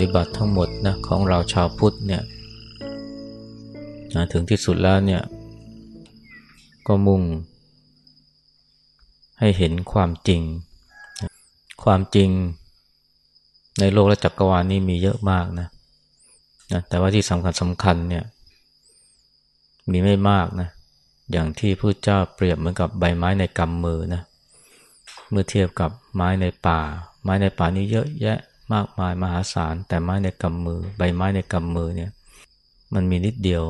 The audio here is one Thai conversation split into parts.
ปฏิบัติทั้งหมดนะของเราชาวพุทธเนี่ยนะถึงที่สุดแล้วเนี่ย ก็มุ่ง ให้เห็นความจริง ความจริงในโลกและจักรวาลนี้มีเยอะมากนะนะแต่ว่าที่สำคัญสำคัญเนี่ย มีไม่มากนะ อย่างที่พระเจ้าเปรียบเหมือนกับใบไม้ในกำมือนะ เมื่อเทียบกับไม้ในป่า ไม้ในป่านี้เยอะแยะ มากมายมหาศาล แต่ไม้ในกำมือ ใบไม้ในกำมือเนี่ย มันมีนิดเดียว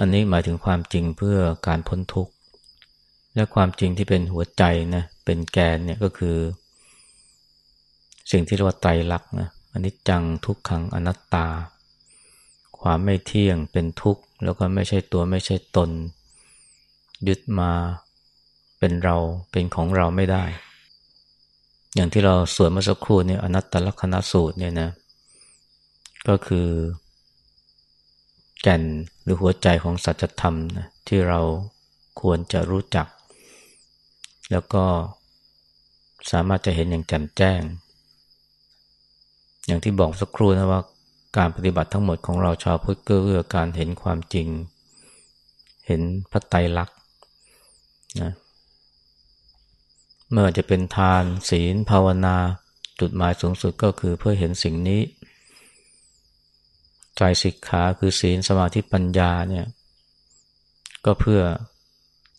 อันนี้หมายถึงความจริงเพื่อการพ้นทุกข์ และความจริงที่เป็นหัวใจนะเป็นแกนเนี่ยก็คือ สิ่งที่เรียกว่าไตรลักษณ์นะอันนี้จังทุกขังอนัตตา ความไม่เที่ยงเป็นทุกข์ แล้วก็ไม่ใช่ตัวไม่ใช่ตน ยึดมาเป็นเราเป็นของเราไม่ได้ อย่างที่เราสวดเมื่อสักครู่เนี่ยอนัตตลักษณสูตรเนี่ยนะก็คือ แก่นหรือหัวใจของสัจธรรมนะที่เราควรจะรู้จัก แล้วก็สามารถจะเห็นอย่างแจ่มแจ้ง อย่างที่บอกสักครู่นะว่าการปฏิบัติทั้งหมดของเราชาวพุทธเพื่อการเห็นความจริง เห็นพระไตรลักษณ์นะ เมื่อจะเป็นทาน ศีล ภาวนา จุดหมายสูงสุดก็คือเพื่อเห็นสิ่งนี้ ใจสิกขาคือศีลสมาธิปัญญาเนี่ย ก็เพื่อ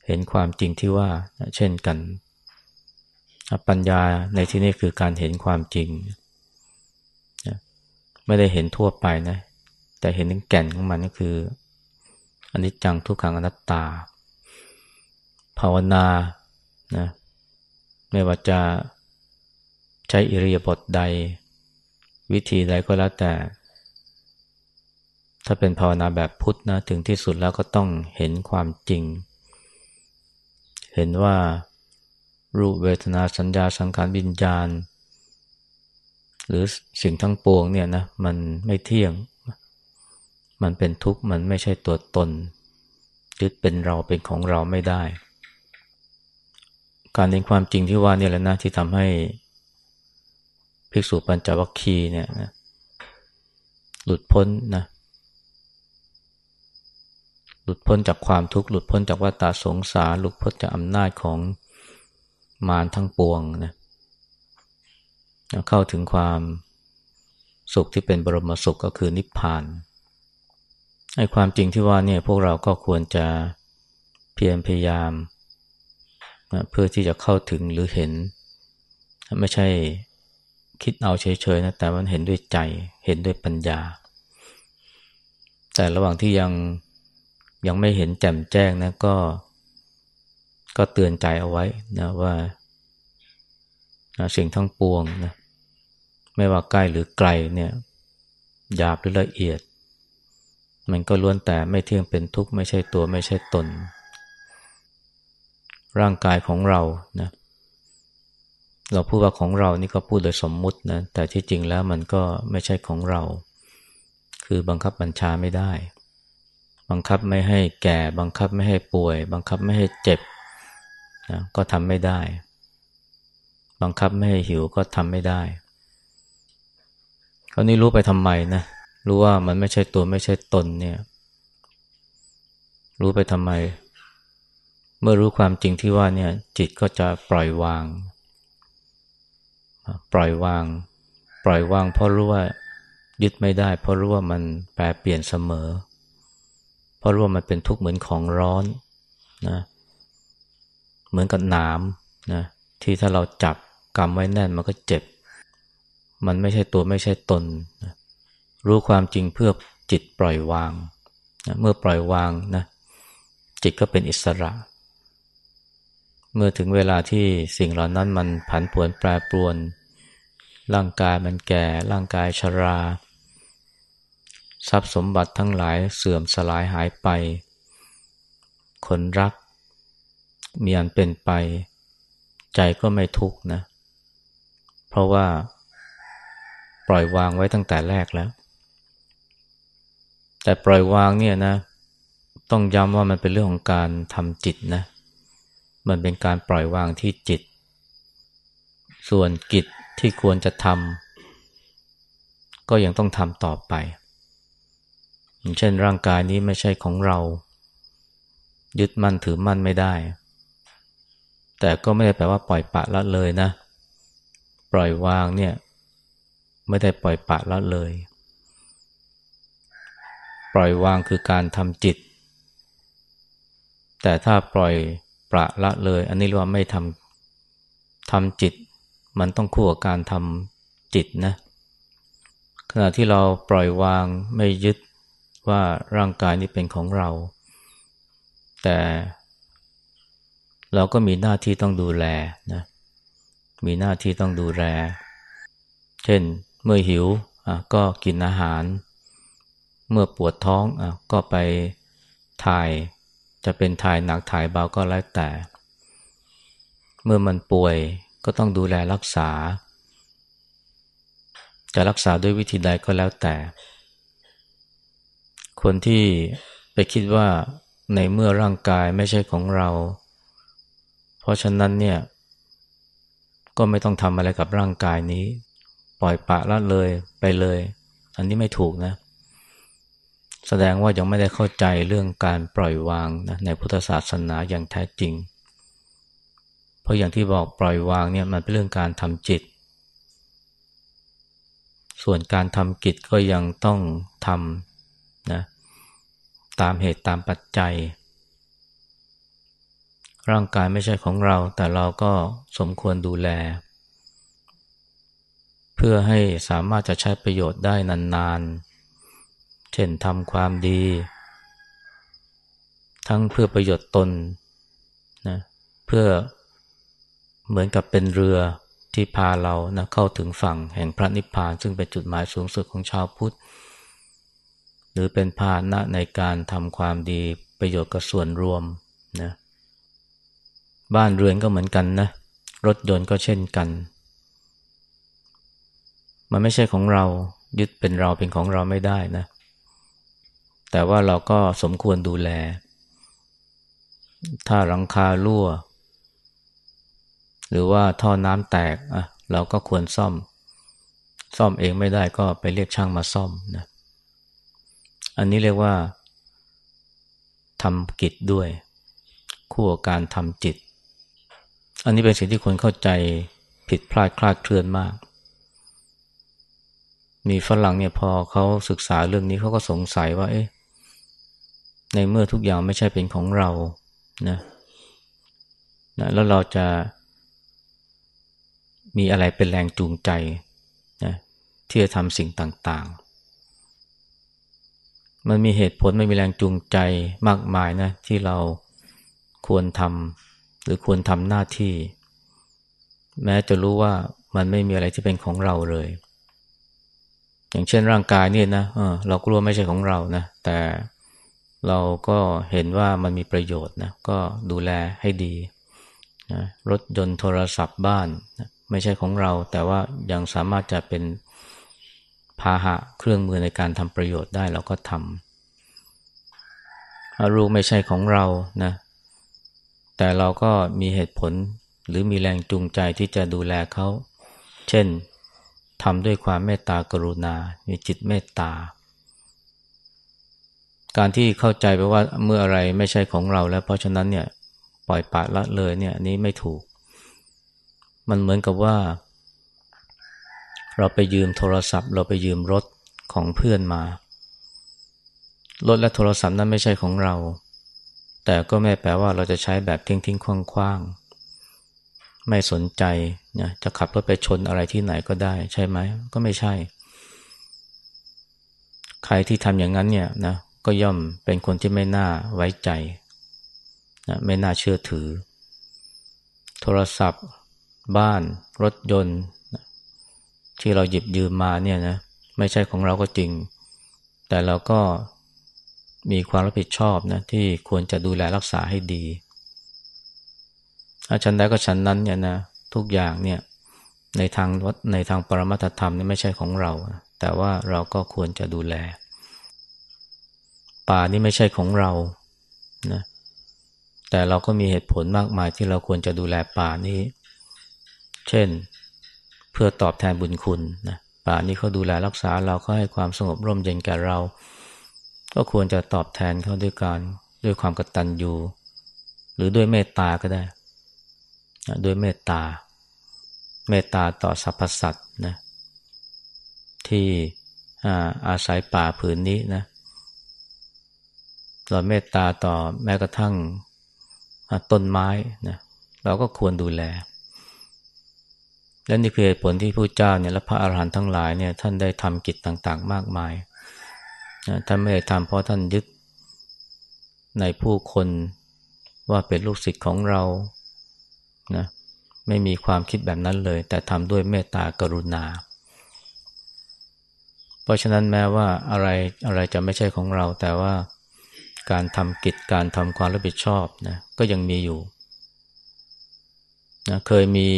เห็นความจริงที่ว่าเช่นกัน ปัญญาในที่นี้คือการเห็นความจริง ไม่ได้เห็นทั่วไปนะ แต่เห็นถึงแก่นของมันก็คืออนนี้จังทุกขังอนัตตา ภาวนานะ ไม่ว่าจะใช้อิริยาบถใด วิธีใดก็แล้วแต่ ถ้าเป็นภาวนาแบบพุทธนะถึงที่สุดแล้วก็ต้องเห็นความจริง เห็นว่ารูปเวทนาสัญญาสังขารวิญญาณ หรือสิ่งทั้งปวงเนี่ยนะมันไม่เที่ยง มันเป็นทุกข์มันไม่ใช่ตัวตนยึดเป็นเราเป็นของเราไม่ได้ การเห็นความจริงที่ว่านี่แหละนะที่ทำให้ภิกษุปัญจวัคคีย์เนี่ยนะหลุดพ้นนะหลุดพ้นจากความทุกข์หลุดพ้นจากวัฏสงสารหลุดพ้นจากอำนาจของมารทั้งปวงนะเข้าถึงความสุขที่เป็นบรมสุขก็คือนิพพานไอ้ความจริงที่ว่าเนี่ยพวกเราก็ควรจะเพียรพยายาม เพื่อที่จะเข้าถึงหรือเห็น ไม่ใช่คิดเอาเฉยๆนะแต่มันเห็นด้วยใจเห็นด้วยปัญญา แต่ระหว่างที่ยังยังไม่เห็นแจ่มแจ้งนะก็ ก็เตือนใจเอาไว้นะว่าสิ่งทั้งปวงนะไม่ว่าใกล้หรือไกลเนี่ยหยาบหรือละเอียด มันก็ล้วนแต่ไม่เที่ยงเป็นทุกข์ไม่ใช่ตัวไม่ใช่ตน ร่างกายของเรานะเราพูดว่าของเรานี่ก็พูดโดยสมมุตินะแต่ที่จริงแล้วมันก็ไม่ใช่ของเรา คือบังคับบัญชาไม่ได้ บังคับไม่ให้แก่ บังคับไม่ให้ป่วย บังคับไม่ให้เจ็บนะก็ทำไม่ได้ บังคับไม่ให้หิวก็ทำไม่ได้คราวนี้รู้ไปทำไมนะรู้ว่ามันไม่ใช่ตัวไม่ใช่ตนเนี่ย รู้ไปทำไม เมื่อรู้ความจริงที่ว่าเนี่ยจิตก็จะปล่อยวาง ปล่อยวาง ปล่อยวางเพราะรู้ว่ายึดไม่ได้ เพราะรู้ว่ามันแปรเปลี่ยนเสมอ เพราะรู้ว่ามันเป็นทุกข์เหมือนของร้อนนะเหมือนกับหนามนะที่ถ้าเราจับกำไว้แน่นมันก็เจ็บ มันไม่ใช่ตัวไม่ใช่ตนนะรู้ความจริงเพื่อจิตปล่อยวางนะเมื่อปล่อยวางนะจิตก็เป็นอิสระ เมื่อถึงเวลาที่สิ่งเหล่านั้นมันผันผวนแปรปรวน ร่างกายมันแก่ ร่างกายชรา ทรัพย์สมบัติทั้งหลายเสื่อมสลายหายไป คนรัก มีอันเป็นไป ใจก็ไม่ทุกข์นะ เพราะว่าปล่อยวางไว้ตั้งแต่แรกแล้ว แต่ปล่อยวางเนี่ยนะ ต้องย้ำว่ามันเป็นเรื่องของการทำจิตนะ มันเป็นการปล่อยวางที่จิต ส่วนกิจที่ควรจะทำก็ยังต้องทำต่อไป เช่นร่างกายนี้ไม่ใช่ของเรา ยึดมั่นถือมั่นไม่ได้ แต่ก็ไม่ได้แปลว่าปล่อยปะละเลยนะ ปล่อยวางเนี่ยไม่ได้ปล่อยปะละเลย ปล่อยวางคือการทำจิต แต่ถ้าปล่อย ปละละเลย อันนี้เรียกว่าไม่ทำทำจิต มันต้องคู่กับการทำจิตนะ ขณะที่เราปล่อยวางไม่ยึดว่าร่างกายนี้เป็นของเรา แต่เราก็มีหน้าที่ต้องดูแลนะ มีหน้าที่ต้องดูแล เช่น เมื่อหิวก็กินอาหาร เมื่อปวดท้องอก็ไปถ่าย จะเป็นถ่ายหนักถ่ายเบาก็แล้วแต่ เมื่อมันป่วยก็ต้องดูแลรักษา จะรักษาด้วยวิธีใดก็แล้วแต่ คนที่ไปคิดว่าในเมื่อร่างกายไม่ใช่ของเรา เพราะฉะนั้นเนี่ย ก็ไม่ต้องทำอะไรกับร่างกายนี้ ปล่อยปะละเลยไปเลย อันนี้ไม่ถูกนะ แสดงว่ายังไม่ได้เข้าใจเรื่องการปล่อยวางนะในพุทธศาสนาอย่างแท้จริง เพราะอย่างที่บอกปล่อยวางเนี่ยมันเป็นเรื่องการทำจิต ส่วนการทำกิจก็ยังต้องทำนะตามเหตุตามปัจจัย ร่างกายไม่ใช่ของเรา แต่เราก็สมควรดูแล เพื่อให้สามารถจะใช้ประโยชน์ได้นานๆ เช่นทำความดี ทั้งเพื่อประโยชน์ตนนะเพื่อเหมือนกับเป็นเรือที่พาเรานะเข้าถึงฝั่งแห่งพระนิพพาน ซึ่งเป็นจุดหมายสูงสุดของชาวพุทธ หรือเป็นพาหนะในการทำความดีประโยชน์กับส่วนรวมนะบ้านเรือนก็เหมือนกันนะรถยนต์ก็เช่นกัน มันไม่ใช่ของเรายึดเป็นเราเป็นของเราไม่ได้นะ แต่ว่าเราก็สมควรดูแล ถ้าหลังคารั่ว หรือว่าท่อน้ำแตกอะเราก็ควรซ่อม ซ่อมเองไม่ได้ก็ไปเรียกช่างมาซ่อมนะ อันนี้เรียกว่าทำกิจด้วย คู่กับการทำจิต อันนี้เป็นสิ่งที่คนเข้าใจผิดพลาดคลาดเคลื่อนมาก มีฝรั่งเนี่ยพอเขาศึกษาเรื่องนี้เขาก็สงสัยว่า เอ๊ะ ในเมื่อทุกอย่างไม่ใช่เป็นของเรานะนะแล้วเราจะมีอะไรเป็นแรงจูงใจนะที่จะทำสิ่งต่างๆ มันมีเหตุผลไม่มีแรงจูงใจมากมายนะที่เราควรทำหรือควรทำหน้าที่ แม้จะรู้ว่ามันไม่มีอะไรที่เป็นของเราเลย อย่างเช่นร่างกายนี่นะเออเราก็รู้ว่าไม่ใช่ของเรานะแต่ เราก็เห็นว่ามันมีประโยชน์นะก็ดูแลให้ดีนะรถยนต์โทรศัพท์บ้านนะไม่ใช่ของเรา แต่ว่ายังสามารถจะเป็นพาหะเครื่องมือในการทำประโยชน์ได้เราก็ทำลูกไม่ใช่ของเรานะแต่เราก็มีเหตุผลหรือมีแรงจูงใจที่จะดูแลเขา เช่นทำด้วยความเมตตากรุณา มีจิตเมตตา การที่เข้าใจไปว่าเมื่ออะไรไม่ใช่ของเราแล้ว เพราะฉะนั้นเนี่ยปล่อยปละละเลยเนี่ยนี้ไม่ถูก มันเหมือนกับว่า เราไปยืมโทรศัพท์ เราไปยืมรถของเพื่อนมา รถและโทรศัพท์นั้นไม่ใช่ของเรา แต่ก็ไม่แปลว่าเราจะใช้แบบทิ้งทิ้งคว่างคว่างไม่สนใจนะจะขับรถไปชนอะไรที่ไหนก็ได้ ใช่ไหมก็ไม่ใช่ ใครที่ทำอย่างนั้นเนี่ยนะ ก็ย่อมเป็นคนที่ไม่น่าไว้ใจนะไม่น่าเชื่อถือ โทรศัพท์ บ้าน รถยนต์ ที่เราหยิบยืมมาเนี่ยนะไม่ใช่ของเราก็จริง แต่เราก็มีความรับผิดชอบนะที่ควรจะดูแลรักษาให้ดีถ้าฉันได้ก็ฉันนั้นเนี่ยนะทุกอย่างเนี่ยในทางวัดในทางปรมัตธรรมนี่ไม่ใช่ของเรา แต่ว่าเราก็ควรจะดูแล ป่านี่ไม่ใช่ของเรานะแต่เราก็มีเหตุผลมากมายที่เราควรจะดูแลป่านี้ เช่น เพื่อตอบแทนบุญคุณนะป่านี้เขาดูแลรักษาเราเขาให้ความสงบร่มเย็นแก่เรา ก็ควรจะตอบแทนเขาด้วยการด้วยความกตัญญูหรือด้วยเมตตาก็ได้ด้วยเมตตา เมตตาต่อสรรพสัตว์นะที่อาศัยป่าผืนนี้นะเเราเมตตาต่อแม้กระทั่งต้นไม้นะเราก็ควรดูแล และนี่คือเหตุผลที่พระเจ้าเนี่ยและพระอาหารหันต์ทั้งหลายเนี่ยท่านได้ทำกิจต่างๆ มากมายนะท่านไม่ได้ทำเพราะท่านยึดในผู้คนว่าเป็นลูกศิษย์ของเรานะไม่มีความคิดแบบนั้นเลย แต่ทำด้วยเมตตากรุณา เพราะฉะนั้นแม้ว่าอะไรอะไรจะไม่ใช่ของเราแต่ว่า การทำกิจการทำความรับผิดชอบนะก็ยังมีอยู่นะเคยมี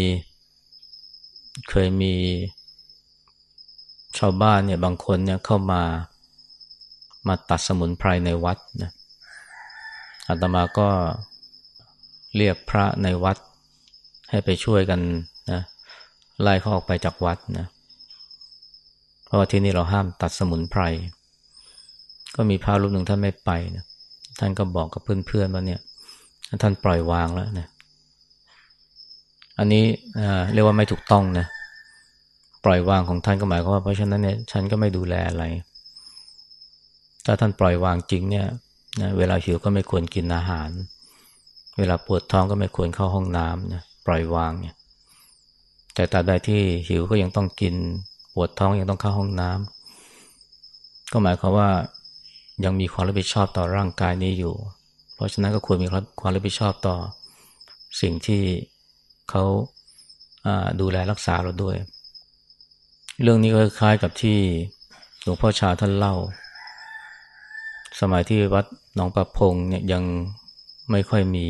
เคยมีชาวบ้านเนี่ยบางคนเนี่ยเข้ามามาตัดสมุนไพรในวัดนะอาตมาก็เรียกพระในวัดให้ไปช่วยกันนะไล่เขาออกไปจากวัดนะเพราะว่าที่นี่เราห้ามตัดสมุนไพร ก็มีพระรูปหนึ่งท่านไม่ไปนะ ท่านก็บอกกับเพื่อนๆว่าเนี่ย ท่านปล่อยวางแล้วนะอันนี้เรียกว่าไม่ถูกต้องนะปล่อยวางของท่านก็หมายความว่าเพราะฉะนั้นเนี่ยฉันก็ไม่ดูแลอะไร ถ้าท่านปล่อยวางจริงเนี่ยนะเวลาหิวก็ไม่ควรกินอาหาร เวลาปวดท้องก็ไม่ควรเข้าห้องน้ำนะปล่อยวางเนี่ย แต่ตราใดที่หิวก็ยังต้องกิน ปวดท้องยังต้องเข้าห้องน้ำก็หมายความว่า ยังมีความรับผิดชอบต่อร่างกายนี้อยู่ เพราะฉะนั้นก็ควรมีความรับผิดชอบต่อสิ่งที่เขาดูแลรักษาเราด้วย เรื่องนี้ก็คล้ายกับที่หลวงพ่อชาท่านเล่า สมัยที่วัดหนองประพงเนี่ยยังไม่ค่อยมี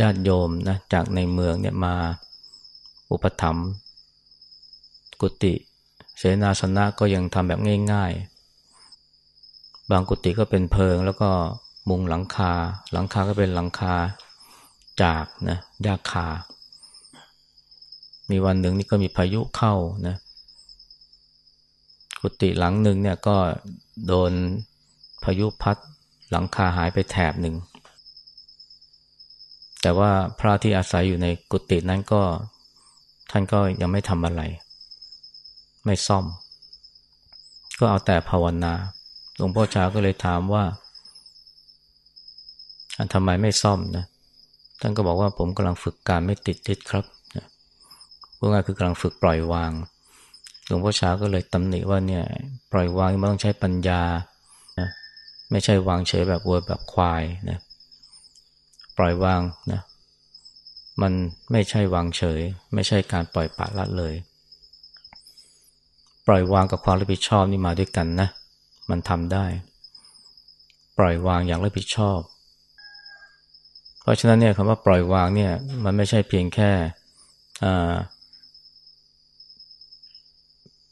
ญาติโยมนะจากในเมืองเนี่ยมาอุปถัมภ์กุฏิ เสนาสนะก็ยังทำแบบง่าย ๆ บางกุฏิก็เป็นเพิงแล้วก็มุงหลังคา หลังคาก็เป็นหลังคาจากนะยาคา มีวันหนึ่งนี่ก็มีพายุเข้านะกุฏิหลังหนึ่งเนี่ยก็โดนพายุพัดหลังคาหายไปแถบหนึ่ง แต่ว่าพระที่อาศัยอยู่ในกุฏินั้นก็ท่านก็ยังไม่ทำอะไร ไม่ซ่อม ก็เอาแต่ภาวนา หลวงพ่อชาก็เลยถามว่าทำไมไม่ซ่อมนะ ท่านก็บอกว่าผมกำลังฝึกการไม่ติดติดครับพวกง่ายคือกำลังฝึกปล่อยวาง หลวงพ่อชาก็เลยตำหนิว่าเนี่ย ปล่อยวางมันต้องใช้ปัญญานะไม่ใช่วางเฉยแบบวัวแบบควายนะปล่อยวางนะมันไม่ใช่วางเฉย ไม่ใช่การปล่อยปละละเลย ปล่อยวางกับความรับผิดชอบนี่มาด้วยกันนะ มันทำได้ ปล่อยวางอย่างรับผิดชอบ เพราะฉะนั้นเนี่ยคำว่าปล่อยวางเนี่ยมันไม่ใช่เพียงแค่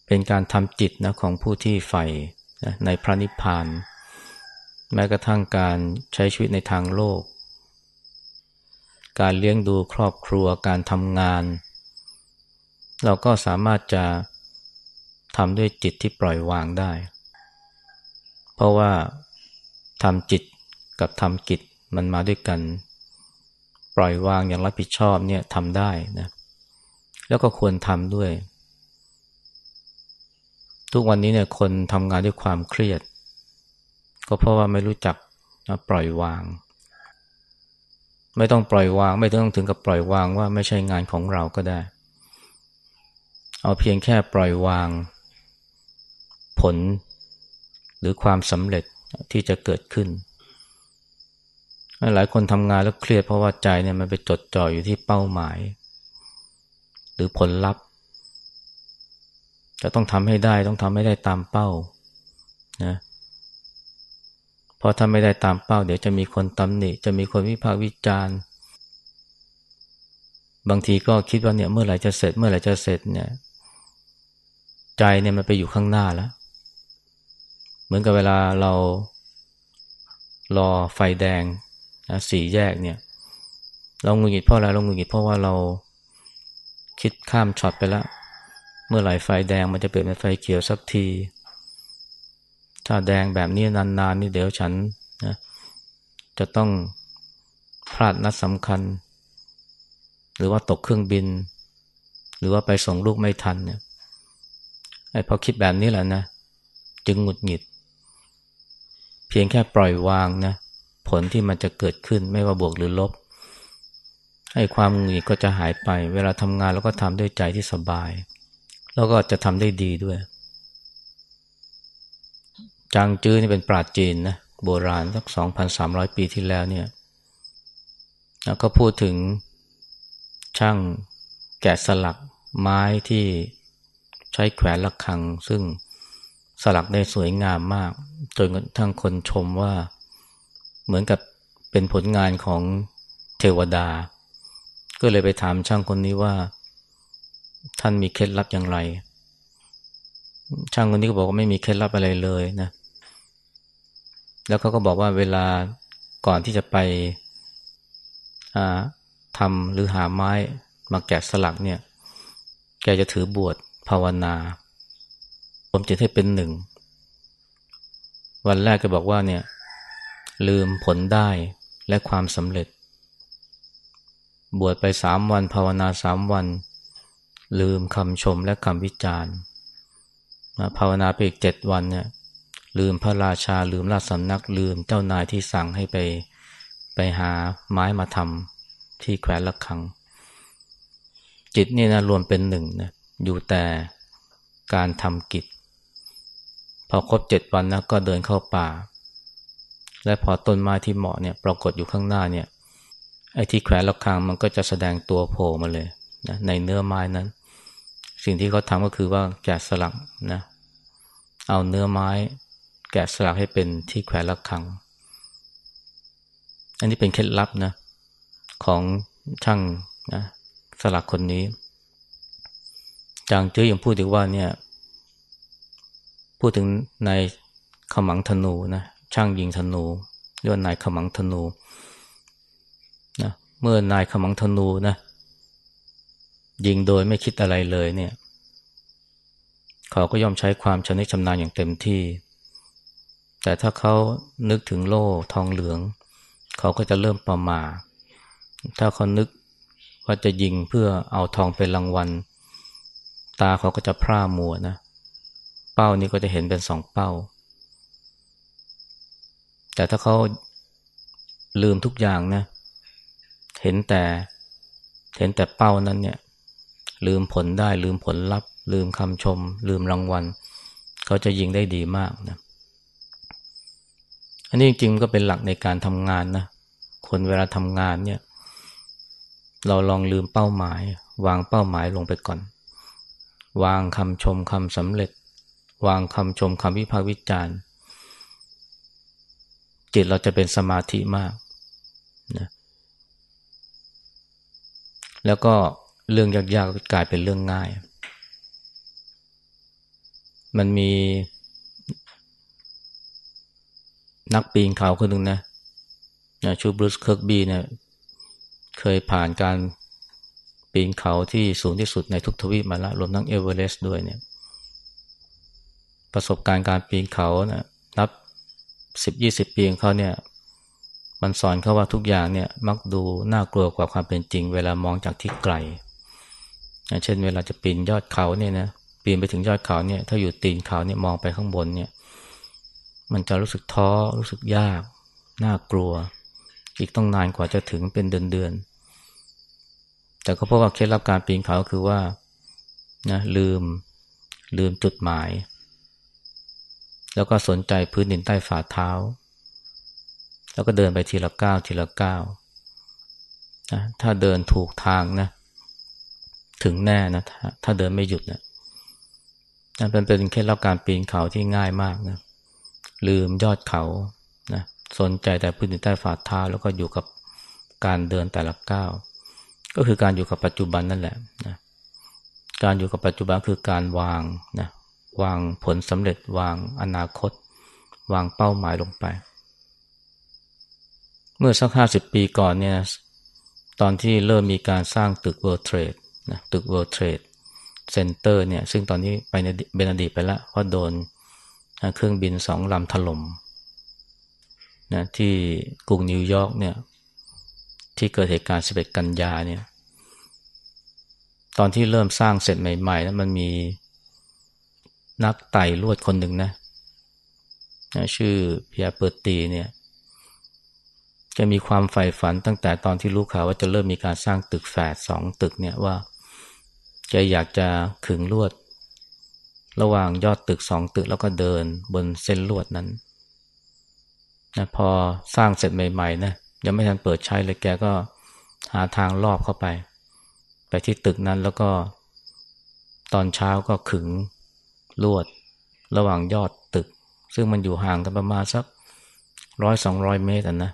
เป็นการทำจิตนะของผู้ที่ใฝ่ในพระนิพพาน แม้กระทั่งการใช้ชีวิตในทางโลก การเลี้ยงดูครอบครัวการทำงาน เราก็สามารถจะ ทำด้วยจิตที่ปล่อยวางได้ เพราะว่าทำจิตกับทำกิจมันมาด้วยกัน ปล่อยวางอย่างรับผิดชอบเนี่ยทำได้นะแล้วก็ควรทำด้วย ทุกวันนี้เนี่ยคนทำงานด้วยความเครียด ก็เพราะว่าไม่รู้จักนะปล่อยวาง ไม่ต้องปล่อยวาง ไม่ต้องถึงกับปล่อยวางว่าไม่ใช่งานของเราก็ได้ เอาเพียงแค่ปล่อยวาง ผล หรือความสำเร็จที่จะเกิดขึ้น หลายคนทำงานแล้วเครียดเพราะว่าใจเนี่ยมันไปจดจ่ออยู่ที่เป้าหมาย หรือผลลัพธ์ จะต้องทำให้ได้ต้องทำให้ได้ตามเป้านะเพราะถ้าไม่ได้ตามเป้า เดี๋ยวจะมีคนตำหนิ จะมีคนวิพากษ์วิจารณ์ บางทีก็คิดว่าเนี่ยเมื่อไหร่จะเสร็จเมื่อไหร่จะเสร็จเนี่ย ใจเนี่ยมันไปอยู่ข้างหน้าแล้ว เหมือนกับเวลาเรารอไฟแดงนะสี่แยกเนี่ย เรางุนงิดเพราะอะไรเรางุนงิดเพราะว่าเราคิดข้ามช็อตไปแล้ว เมื่อไหร่ไฟแดงมันจะเปลี่ยนเป็นไฟเขียวสักที ถ้าแดงแบบนี้นานๆนี่เดี๋ยวฉันนะจะต้องพลาดนัดสำคัญ หรือว่าตกเครื่องบิน หรือว่าไปส่งลูกไม่ทันเนี่ยไอ้พอคิดแบบนี้แหละนะ จึงหงุดหงิด พียงแค่ปล่อยวางนะผลที่มันจะเกิดขึ้นไม่ว่าบวกหรือลบ ให้ความหงุดหงิดก็จะหายไป เวลาทำงานแล้วก็ทำด้วยใจที่สบาย แล้วก็จะทำได้ดีด้วย จางจื้อนี่เป็นปราดจีนนะโบราณสักสองพันสามร้อยปีที่แล้วเนี่ยแล้วก็พูดถึงช่างแกะสลักไม้ที่ใช้แขวนระฆัง ซึ่งสลักได้สวยงามมาก จนทั้งคนชมว่าเหมือนกับเป็นผลงานของเทวดา ก็เลยไปถามช่างคนนี้ว่า ท่านมีเคล็ดลับอย่างไร ช่างคนนี้ก็บอกว่าไม่มีเคล็ดลับอะไรเลยนะ แล้วเขาก็บอกว่าเวลาก่อนที่จะไปทำหรือหาไม้มาแกะสลักเนี่ย แกจะถือบวชภาวนา ผมจิตให้เป็นหนึ่ง วันแรกก็บอกว่าเนี่ย ลืมผลได้และความสำเร็จ บวชไปสามวันภาวนาสามวัน ลืมคำชมและคำวิจารณ์ภาวนาไปอีกเจ็ดวันเนี่ยลืมพระราชาลืมราชสำนักลืมเจ้านายที่สั่งให้ไปไปหาไม้มาทำที่แขวนละคัง จิตนี่นะรวมเป็นหนึ่งนะอยู่แต่การทำกิจ พอครบเจ็ดวันนะก็เดินเข้าป่า และพอต้นไม้ที่เหมาะเนี่ยปรากฏอยู่ข้างหน้าเนี่ยไอ้ที่แขวนละคังมันก็จะแสดงตัวโผล่มาเลยนะในเนื้อไม้นั้น สิ่งที่เขาทำก็คือว่าแกะสลักนะเอาเนื้อไม้ แกะสลักให้เป็นที่แขวนละคัง อันนี้เป็นเคล็ดลับนะของช่างนะสลักคนนี้จางเจ้ยยังพูดถึงว่าเนี่ย พูดถึงนายขมังธนูนะช่างยิงธนูเรียกว่านายขมังธนูนะเมื่อนายขมังธนูนะยิงโดยไม่คิดอะไรเลยเนี่ย เขาก็ยอมใช้ความชำนิชำนาญอย่างเต็มที่ แต่ถ้าเขานึกถึงโล่ทองเหลือง เขาก็จะเริ่มประมาถ้าเขานึกว่าจะยิงเพื่อเอาทองเป็นรางวัล ตาเขาก็จะพร่ามัวนะ เป้านี้ก็จะเห็นเป็นสองเป้า แต่ถ้าเขาลืมทุกอย่างนะ เห็นแต่ เห็นแต่เป้านั้นเนี่ย ลืมผลได้ ลืมผลลัพธ์ ลืมคำชม ลืมรางวัล เขาจะยิงได้ดีมากนะ อันนี้จริงๆก็เป็นหลักในการทำงานนะ คนเวลาทำงานเนี่ย เราลองลืมเป้าหมาย วางเป้าหมายลงไปก่อน วางคำชมคำสำเร็จ วางคำชมคำวิพากษ์วิจารณ์จิตเราจะเป็นสมาธิมากนะแล้วก็เรื่องยากๆกลายเป็นเรื่องง่าย มันมีนักปีนเขาคนหนึ่งนะนะชื่อบรูซเคิร์กบีเนี่ยเคยผ่านการปีนเขาที่สูงที่สุดในทุกทวีปมาแล้วรวมทั้งเอเวอเรสต์ด้วยเนี่ย ประสบการณ์การปีนเขานะนับสิบยี่สิบปีของเขาเนี่ยมันสอนเขาว่าทุกอย่างเนี่ยมักดูน่ากลัวกว่าความเป็นจริง เวลามองจากที่ไกลเช่น เวลาจะปีนยอดเขาเนี่ยนะปีนไปถึงยอดเขาเนี่ยถ้าอยู่ตีนเขาเนี่ยมองไปข้างบนเนี่ยมันจะรู้สึกท้อรู้สึกยากน่ากลัว อีกต้องนานกว่าจะถึงเป็นเดือนๆแต่ก็เพราะว่าเคล็ดลับการปีนเขาคือว่านะลืมลืมจุดหมาย แล้วก็สนใจพื้นดินใต้ฝ่าเท้า แล้วก็เดินไปทีละก้าวทีละก้าวนะถ้าเดินถูกทางนะ ถึงแน่นะถ้าเดินไม่หยุดนะนั่นเป็นเป็นเคล็ดลับการปีนเขาที่ง่ายมากนะลืมยอดเขานะสนใจแต่พื้นที่ใต้ฝ่าเท้า แล้วก็อยู่กับการเดินแต่ละก้าวก็คือการอยู่กับปัจจุบันนั่นแหละนะการอยู่กับปัจจุบันคือการวางนะ วางผลสำเร็จวางอนาคต วางเป้าหมายลงไป เมื่อสักห้าสิบปีก่อนเนี่ยตอนที่เริ่มมีการสร้างตึก World Trade นะตึก World Trade เซ็นเตอร์เนี่ยซึ่งตอนนี้ไปกลายเป็นอดีตไปแล้วเพราะโดนเครื่องบินสองลำถล่มนะที่กรุงนิวยอร์กเนี่ยที่เกิดเหตุการณ์ 11 กันยาเนี่ยตอนที่เริ่มสร้างเสร็จใหม่ๆนะมันมี นักไต่ลวดคนหนึ่งนะนะชื่อเพียเปิดตีเนี่ยแกมีความใฝ่ฝันตั้งแต่ตอนที่รู้ข่าวว่าจะเริ่มมีการสร้างตึกแฝดสองตึกเนี่ยว่าแกอยากจะขึงลวด ระหว่างยอดตึกสองตึกแล้วก็เดินบนเส้นลวดนั้นนะพอสร้างเสร็จใหม่ๆนะยังไม่ทันเปิดใช้เลยแกก็หาทางลอบเข้าไป ไปที่ตึกนั้นแล้วก็ตอนเช้าก็ขึง ลวดระหว่างยอดตึก ซึ่งมันอยู่ห่างกันประมาณสักร้อยสองร้อยเมตรนะ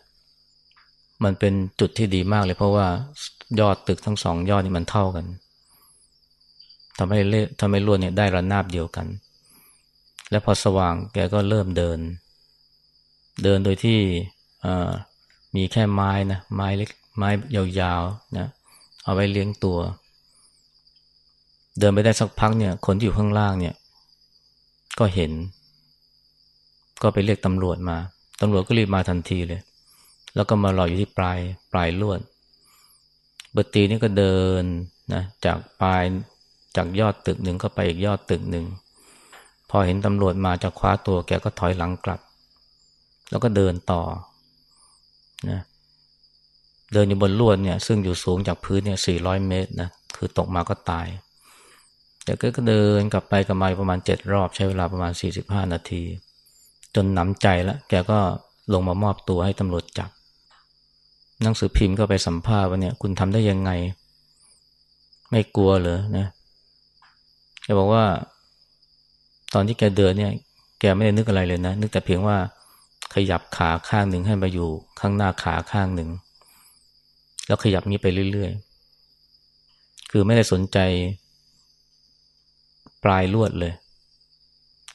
มันเป็นจุดที่ดีมากเลยเพราะว่ายอดตึกทั้งสองยอดนี่มันเท่ากันทำให้เล่ทำให้ลวดเนี่ยได้ระนาบเดียวกัน และพอสว่างแกก็เริ่มเดิน เดินโดยที่มีแค่ไม้นะไม้เล็กไม้ยาวๆนะเอาไว้เลี้ยงตัว เดินไปได้สักพักเนี่ย คนที่อยู่ข้างล่างเนี่ย ก็เห็น ก็ไปเรียกตำรวจมา ตำรวจก็รีบมาทันทีเลย แล้วก็มารออยู่ที่ปลายปลายลวดเบอร์ตีนี่ก็เดินนะจากปลายจากยอดตึกหนึ่งก็ไปอีกยอดตึกหนึ่ง พอเห็นตำรวจมาจะคว้าตัวแกก็ถอยหลังกลับ แล้วก็เดินต่อนะเดินอยู่บนลวดเนี่ยซึ่งอยู่สูงจากพื้นเนี่ยสี่ร้อยเมตรนะคือตกมาก็ตาย แต่ก็เดินกลับไปกลับมาประมาณเจ็ดรอบใช้เวลาประมาณสี่สิบห้านาที จนหนำใจแล้วแกก็ลงมามอบตัวให้ตำรวจจับหนังสือพิมพ์ก็ไปสัมภาษณ์ว่าเนี่ยคุณทำได้ยังไง ไม่กลัวเหรอนะแกบอกว่า ตอนที่แกเดินเนี่ย แกไม่ได้นึกอะไรเลยนะ นึกแต่เพียงว่าขยับขาข้างหนึ่งให้มาอยู่ข้างหน้าขาข้างหนึ่ง แล้วขยับนี้ไปเรื่อยๆ คือไม่ได้สนใจ ปลายลวดเลย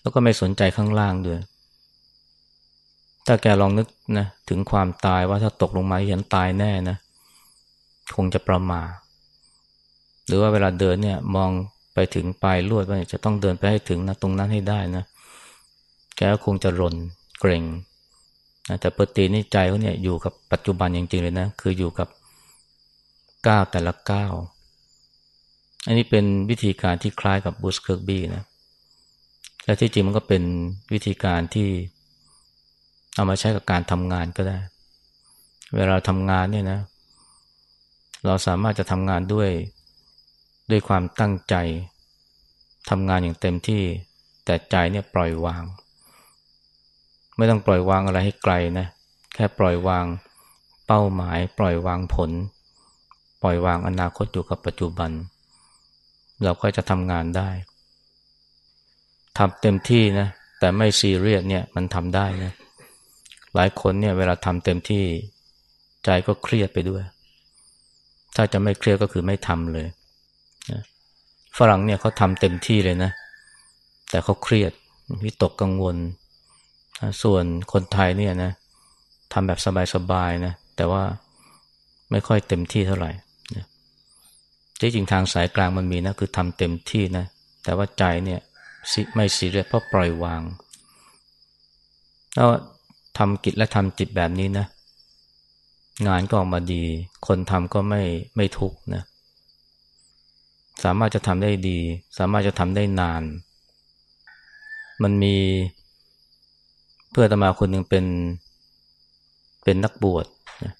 แล้วก็ไม่สนใจข้างล่างด้วย ถ้าแกลองนึกนะถึงความตายว่าถ้าตกลงมาฉันตายแน่นะคงจะประมาทหรือว่าเวลาเดินเนี่ยมองไปถึงปลายลวดว่าจะต้องเดินไปให้ถึงนะตรงนั้นให้ได้นะแกก็คงจะรนเกรงนะแต่ปกตินี่ใจเขาเนี่ยอยู่กับปัจจุบันจริงๆเลยนะ คืออยู่กับก้าวแต่ละก้าว อันนี้เป็นวิธีการที่คล้ายกับบูสเคิร์กบี้นะและที่จริงมันก็เป็นวิธีการที่เอามาใช้กับการทำงานก็ได้ เวลาทำงานเนี่ยนะ เราสามารถจะทำงานด้วยด้วยความตั้งใจทำงานอย่างเต็มที่ แต่ใจเนี่ยปล่อยวาง ไม่ต้องปล่อยวางอะไรให้ไกลนะแค่ปล่อยวางเป้าหมาย ปล่อยวางผล ปล่อยวางอนาคตอยู่กับปัจจุบันเเราก็จะทำงานได้ทำเต็มที่นะแต่ไม่ซีเรียสเนี่ยมันทำได้นะหลายคนเนี่ยเวลาทำเต็มที่ใจก็เครียดไปด้วย ถ้าจะไม่เครียดก็คือไม่ทำเลยนะฝรั่งเนี่ยเขาทำเต็มที่เลยนะ แต่เขาเครียดวิตกกังวล ส่วนคนไทยเนี่ยนะทำแบบสบายๆนะแต่ว่าไม่ค่อยเต็มที่เท่าไหร่ ที่จริงทางสายกลางมันมีนะคือทำเต็มที่นะ แต่ว่าใจเนี่ยไม่ซีเรียสเพราะปล่อยวางแล้วทำกิจและทำจิตแบบนี้นะ งานก็ออกมาดี คนทำก็ไม่ไม่ทุกนะ สามารถจะทำได้ดี สามารถจะทำได้นาน มันมีเพื่อตมาคนหนึ่งเป็นเป็นนักบวชนะ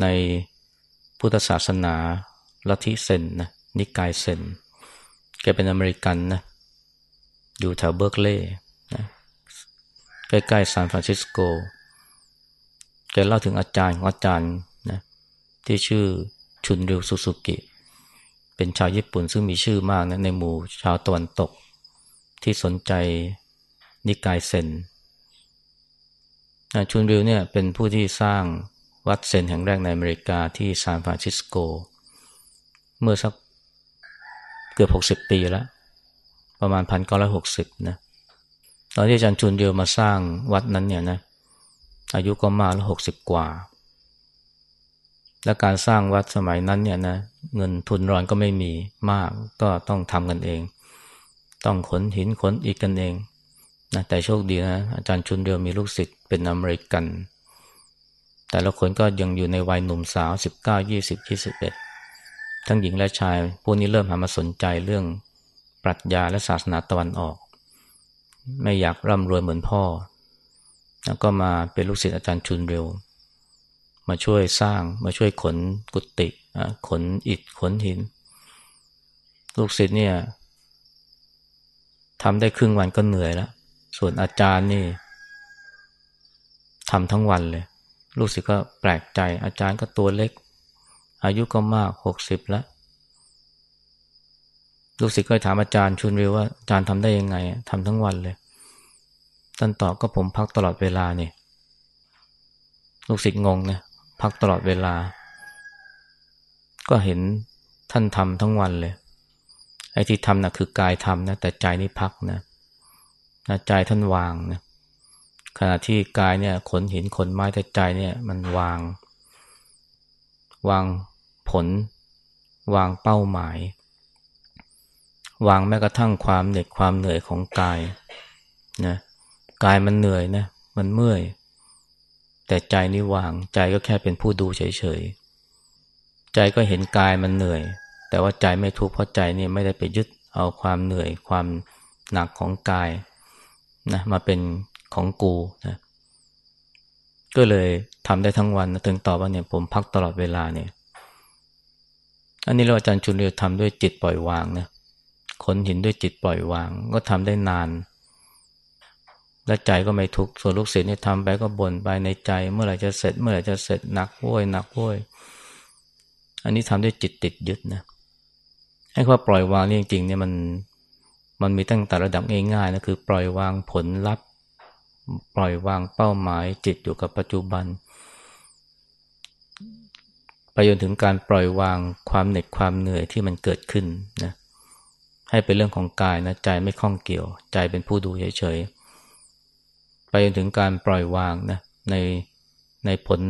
ในพุทธศาสนา ลัทธิเซนนะนิกายเซนแกเป็นอเมริกันนะอยู่แถวเบิร์กเลย์นะใกล้ๆซานฟรานซิสโกแกเล่าถึงอาจารย์ของอาจารย์นะที่ชื่อชุนริวสุสุกิ เป็นชาวญี่ปุ่นซึ่งมีชื่อมากนะในหมู่ชาวตะวันตก ที่สนใจนิกายเซนชุนริวเนี่ยเป็นผู้ที่สร้างวัดเซนแห่งแรกในอเมริกาที่ซานฟรานซิสโก เมื่อสักเกือบหกสิบปีแล้ว ประมาณพันเก้าร้อยหกสิบนะตอนที่อาจารย์ชุนเดียวมาสร้างวัดนั้นเนี่ยนะอายุก็มากแล้วหกสิบกว่า และการสร้างวัดสมัยนั้นเนี่ยนะเงินทุนรอนก็ไม่มีมากก็ต้องทำกันเอง ต้องขนหินขนอิฐกันเองนะแต่โชคดีนะ อาจารย์ชุนเดียวมีลูกศิษย์เป็นอเมริกัน แต่ละคนก็ยังอยู่ในวัยหนุ่มสาว19 20 21 ทั้งหญิงและชาย พวกนี้เริ่มหันมาสนใจเรื่องปรัชญาและศาสนาตะวันออก ไม่อยากร่ำรวยเหมือนพ่อ แล้วก็มาเป็นลูกศิษย์อาจารย์ชุนเร็ว มาช่วยสร้างมาช่วยขนกุฏิขนอิฐขนหิน ลูกศิษย์เนี่ยทำได้ครึ่งวันก็เหนื่อยแล้ว ส่วนอาจารย์นี่ทำทั้งวันเลย ลูกศิษย์ก็แปลกใจ อาจารย์ก็ตัวเล็ก อายุก็มากหกสิบแล้ว ลูกศิษย์ก็ถามอาจารย์ชุนวิวว่าอาจารย์ทำได้ยังไงทำทั้งวันเลย ท่านตอบก็ผมพักตลอดเวลาเนี่ยลูกศิษย์งงนะพักตลอดเวลา ก็เห็นท่านทำทั้งวันเลย ไอ้ที่ทำนะ่ะคือกายทำนะ แต่ใจนี่พักนะนะใจท่านวางนะขณะที่กายเนี่ยขนหินขนไม้แต่ใจเนี่ย มันวาง วาง ผล วางเป้าหมาย วางแม้กระทั่งความเหน็ดความเหนื่อยของกายนะกายมันเหนื่อยนะมันเมื่อย แต่ใจนี่วางใจก็แค่เป็นผู้ดูเฉยๆ ใจก็เห็นกายมันเหนื่อย แต่ว่าใจไม่ทุกข์เพราะใจนี่ไม่ได้ไปยึดเอาความเหนื่อยความหนักของกายนะมาเป็นของกูนะก็เลยทำได้ทั้งวันนะถึงตอบว่าเนี่ยผมพักตลอดเวลาเนี่ย อันนี้เราอาจารย์จุลเรียทำด้วยจิตปล่อยวางนะขนหินด้วยจิตปล่อยวาง ก็ทำได้นาน และใจก็ไม่ทุกข์ส่วนลูกศิษย์เนี่ยทำไปก็บ่นไปในใจ เมื่อไหร่จะเสร็จ เมื่อไหร่จะเสร็จหนักโว้ยหนักโว้ยอันนี้ทำด้วยจิตติดยึดนะให้ข้อปล่อยวางนี่จริงๆเนี่ยมันมันมีตั้งแต่ระดับง่ายๆนะคือ ปล่อยวางผลลัพธ์ ปล่อยวางเป้าหมายจิตอยู่กับปัจจุบัน ไปจนถึงการปล่อยวางความเหน็ดความเหนื่อยที่มันเกิดขึ้นนะให้เป็นเรื่องของกายนะใจไม่คล้องเกี่ยว ใจเป็นผู้ดูเฉยๆ ไปจนถึงการปล่อยวางนะในในผล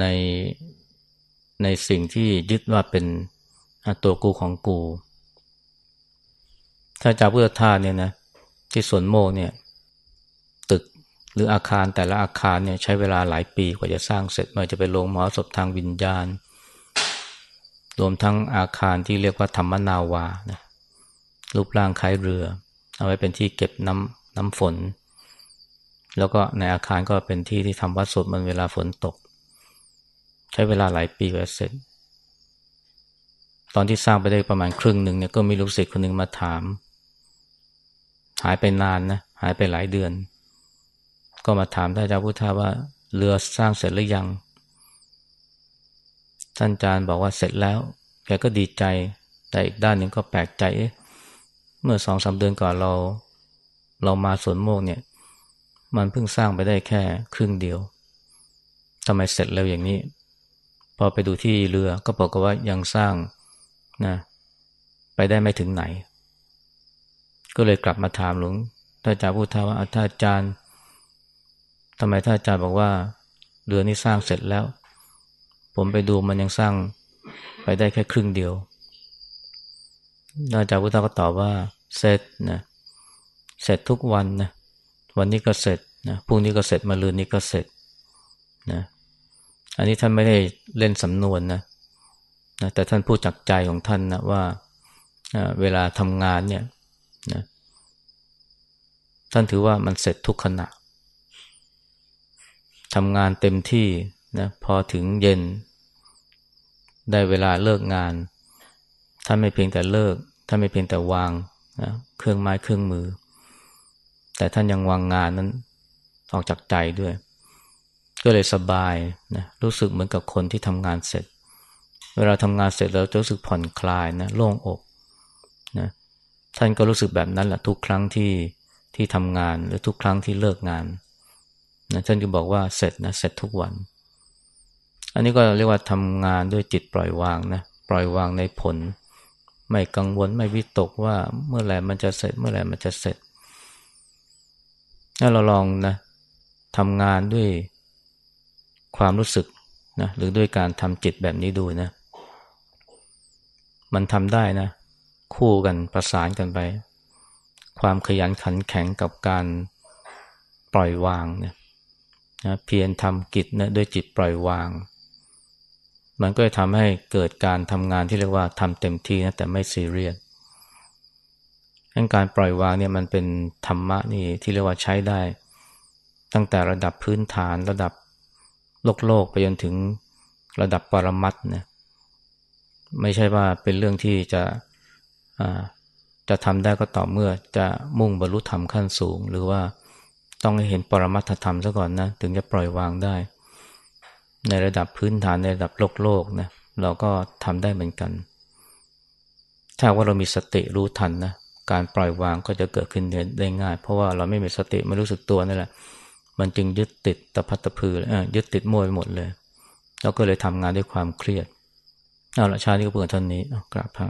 ในในสิ่งที่ยึดว่าเป็นตัวกูของกู ถ้าจากพุทธทาสเนี่ยนะที่สวนโมกเนี่ย หรืออาคารแต่ละอาคารเนี่ยใช้เวลาหลายปีกว่าจะสร้างเสร็จมันจะไปลงหมหาศพทางวิญญาณ รวมทั้งอาคารที่เรียกว่าธรรมนาวานะรูปร่างคล้ายเรือ เอาไว้เป็นที่เก็บน้ำน้ำฝน แล้วก็ในอาคารก็เป็นที่ที่ทำวัดสดมันเวลาฝนตก ใช้เวลาหลายปีกว่าเสร็จ ตอนที่สร้างไปได้ประมาณครึ่งหนึ่งเนี่ยก็มีลูกศิษย์คนหนึ่งมาถาม หายไปนานนะหายไปหลายเดือน ก็มาถามท่านอาจารย์พุทธาว่าเรือสร้างเสร็จหรือยัง ท่านอาจารย์บอกว่าเสร็จแล้ว แกก็ดีใจ แต่อีกด้านหนึ่งก็แปลกใจ เมื่อสองสาเดือนก่อนเรา เรามาสวนโมกเนี่ย มันเพิ่งสร้างไปได้แค่ครึ่งเดียวทำไมเสร็จเร็วอย่างนี้ พอไปดูที่เรือก็บอกว่ายังสร้างนะไปได้ไม่ถึงไหน ก็เลยกลับมาถามหลวงท่านอาจารย์พูดท่าว่าท่านอาจารย์ ทำไมท่านอาจารย์บอกว่าเรือนี้สร้างเสร็จแล้ว ผมไปดูมันยังสร้างไปได้แค่ครึ่งเดียวท่านอาจารย์พุทธาก็ตอบว่าเสร็จนะเสร็จทุกวันนะวันนี้ก็เสร็จนะพรุ่งนี้ก็เสร็จมาลืนนี้ก็เสร็จนะอันนี้ท่านไม่ได้เล่นสำนวนนะนะแต่ท่านพูดจากใจของท่านนะว่าเวลาทำงานเนี่ยนะท่านถือว่ามันเสร็จทุกขณะ ทำงานเต็มที่นะพอถึงเย็น ได้เวลาเลิกงานท่านไม่เพียงแต่เลิกท่านไม่เพียงแต่วางนะเครื่องไม้เครื่องมือ แต่ท่านยังวางงานนั้นออกจากใจด้วย ก็เลยสบายนะรู้สึกเหมือนกับคนที่ทำงานเสร็จ เวลาทำงานเสร็จแล้วจะรู้สึกผ่อนคลายนะโล่งอกนะท่านก็รู้สึกแบบนั้นแหละทุกครั้งที่ที่ทำงานหรือทุกครั้งที่เลิกงาน นะท่านก็บอกว่าเสร็จนะเสร็จทุกวัน อันนี้ก็เรียกว่าทำงานด้วยจิตปล่อยวางนะปล่อยวางในผล ไม่กังวลไม่วิตกว่าเมื่อไหร่มันจะเสร็จเมื่อไหร่มันจะเสร็จถ้าเราลองนะทำงานด้วยความรู้สึกนะหรือด้วยการทำจิตแบบนี้ดูนะ มันทำได้นะ คู่กันประสานกันไป ความขยันขันแข็งกับการปล่อยวางเนี่ย นะเพียรทำกิจนะด้วยจิตปล่อยวาง มันก็จะทำให้เกิดการทำงานที่เรียกว่าทำเต็มที่นะแต่ไม่ซีเรียสการปล่อยวางเนี่ยมันเป็นธรรมะนี่ที่เรียกว่าใช้ได้ ตั้งแต่ระดับพื้นฐานระดับโลกโลกไปจนถึงระดับปรมัตนะไม่ใช่ว่าเป็นเรื่องที่จะจะทำได้ก็ต่อเมื่อจะมุ่งบรรลุธรรมขั้นสูง หรือว่า ต้องให้เห็นปรมัตถธรรมซะก่อนนะ ถึงจะปล่อยวางได้ ในระดับพื้นฐานในระดับโลกโลกนะเราก็ทำได้เหมือนกัน ถ้าว่าเรามีสติรู้ทันนะการปล่อยวางก็จะเกิดขึ้นได้ง่าย เพราะว่าเราไม่มีสติไม่รู้สึกตัวนั่นแหละ มันจึงยึดติดตะพัตตะพือยึดติดมั่วไปหมดเลย แล้วก็เลยทำงานด้วยความเครียดเอาละชาตินี้ก็เปิดท่านนี้กราบพระ